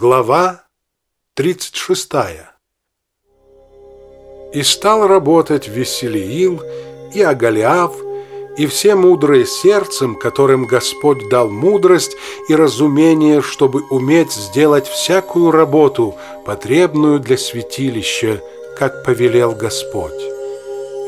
Глава 36 И стал работать Веселиил и Агалиав, и все мудрые сердцем, которым Господь дал мудрость и разумение, чтобы уметь сделать всякую работу, потребную для святилища, как повелел Господь.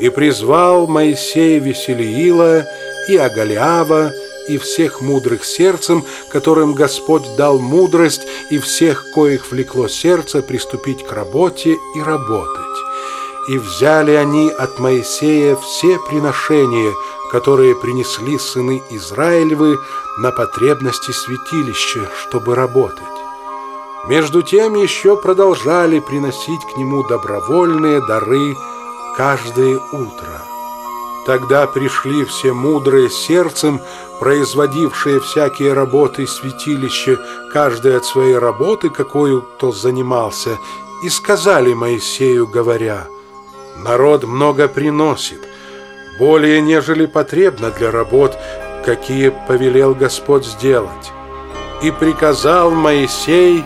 И призвал Моисей Веселиила и Агалиава, и всех мудрых сердцем, которым Господь дал мудрость, и всех, коих влекло сердце, приступить к работе и работать. И взяли они от Моисея все приношения, которые принесли сыны Израилевы на потребности святилища, чтобы работать. Между тем еще продолжали приносить к нему добровольные дары каждое утро. Тогда пришли все мудрые сердцем, производившие всякие работы святилища, каждая от своей работы, какую кто занимался, и сказали Моисею, говоря, «Народ много приносит, более нежели потребно для работ, какие повелел Господь сделать. И приказал Моисей,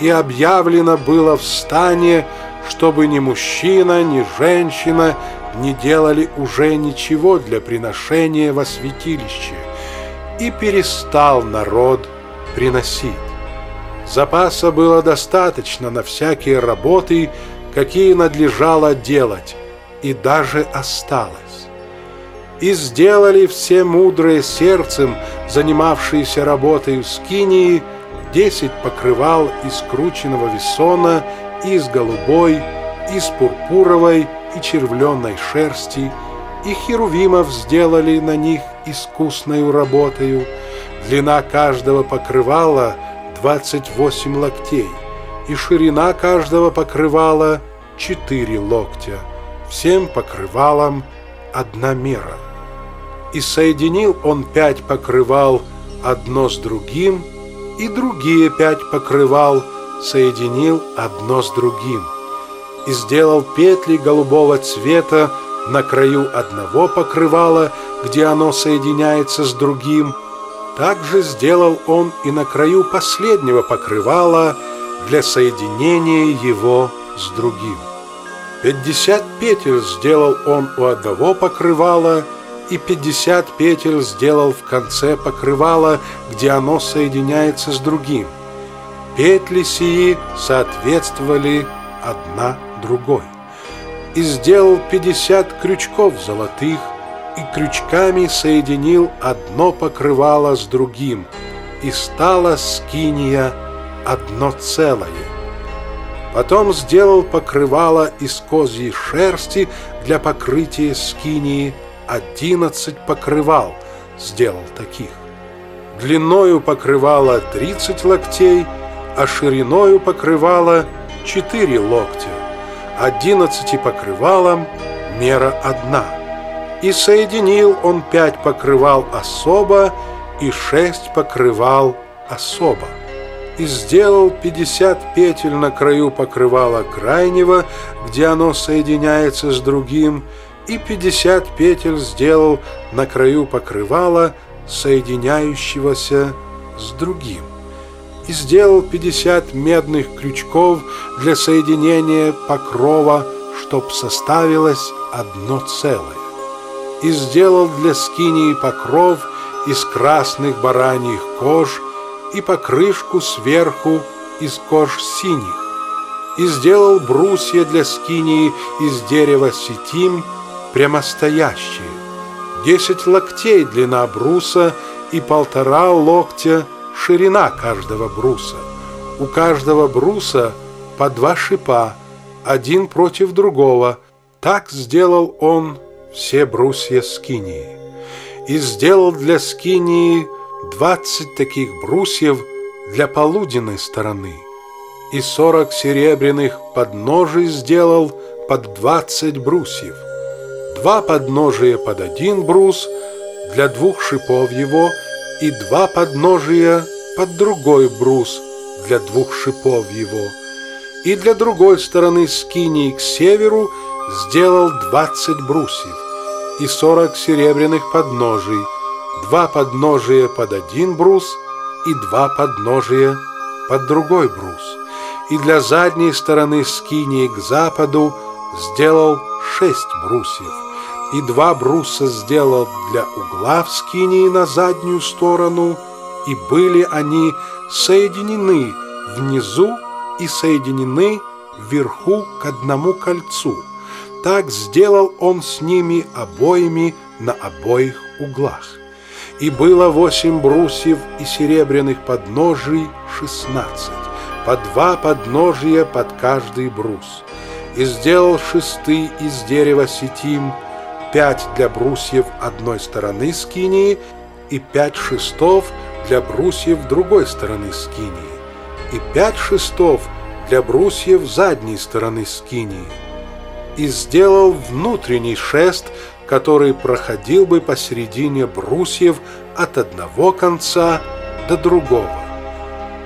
и объявлено было в стане, чтобы ни мужчина, ни женщина не делали уже ничего для приношения во святилище, и перестал народ приносить. Запаса было достаточно на всякие работы, какие надлежало делать, и даже осталось. И сделали все мудрые сердцем, занимавшиеся работой в скинии, десять покрывал из крученного весона, из голубой, из пурпуровой и червленной шерсти, и херувимов сделали на них искусною работою. Длина каждого покрывала 28 локтей, и ширина каждого покрывала 4 локтя. Всем покрывалам одна мера. И соединил он пять покрывал одно с другим, и другие пять покрывал соединил одно с другим – и сделал петли голубого цвета на краю одного покрывала, где оно соединяется с другим. Также сделал он и на краю последнего покрывала для соединения его с другим. Пятьдесят петель сделал он у одного покрывала, и пятьдесят петель сделал в конце покрывала, где оно соединяется с другим. Петли сии соответствовали одна другой. И сделал пятьдесят крючков золотых, и крючками соединил одно покрывало с другим, и стала скиния одно целое. Потом сделал покрывало из козьей шерсти для покрытия скинии, одиннадцать покрывал сделал таких. Длиною покрывало тридцать локтей, а шириною покрывало четыре локтя одиннадцати покрывалам мера одна. И соединил он пять покрывал особо и шесть покрывал особо. И сделал пятьдесят петель на краю покрывала крайнего, где оно соединяется с другим, и пятьдесят петель сделал на краю покрывала, соединяющегося с другим и сделал 50 медных крючков для соединения покрова, чтоб составилось одно целое. И сделал для скинии покров из красных бараньих кож и покрышку сверху из кож синих. И сделал брусья для скинии из дерева сетим прямостоящие. Десять локтей длина бруса и полтора локтя – ширина каждого бруса. У каждого бруса по два шипа, один против другого. Так сделал он все брусья скинии. И сделал для скинии двадцать таких брусьев для полуденной стороны. И сорок серебряных подножий сделал под двадцать брусьев. Два подножия под один брус для двух шипов его – и два подножия под другой брус для двух шипов его, и для другой стороны скинии к северу сделал двадцать брусьев и сорок серебряных подножий, два подножия под один брус и два подножия под другой брус, и для задней стороны скинии к западу сделал шесть брусьев, и два бруса сделал для угла в скинии на заднюю сторону, и были они соединены внизу и соединены вверху к одному кольцу. Так сделал он с ними обоими на обоих углах. И было восемь брусьев и серебряных подножий шестнадцать, по два подножия под каждый брус. И сделал шесты из дерева сетим, пять для брусьев одной стороны скинии и пять шестов для брусьев другой стороны скинии, и пять шестов для брусьев задней стороны скинии. И сделал внутренний шест, который проходил бы посередине брусьев от одного конца до другого.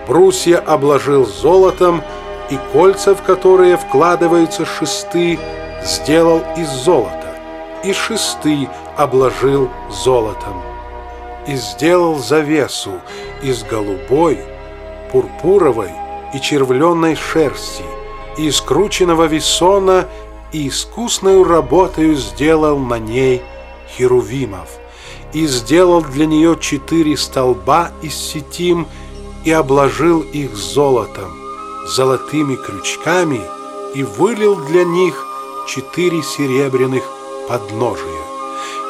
Брусья обложил золотом, и кольца, в которые вкладываются шесты, сделал из золота, и шесты обложил золотом. И сделал завесу из голубой, пурпуровой и червленной шерсти, и скрученного весона и искусную работою сделал на ней херувимов, и сделал для нее четыре столба из сетим и обложил их золотом, золотыми крючками и вылил для них четыре серебряных подножия,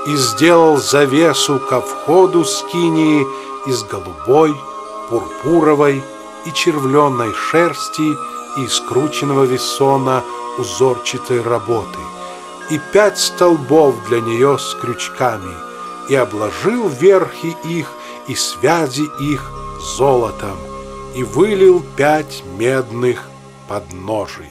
и сделал завесу ко входу скинии из голубой, пурпуровой и червленной шерсти и скрученного весона узорчатой работы, и пять столбов для нее с крючками, и обложил верхи их и связи их золотом, и вылил пять медных подножий.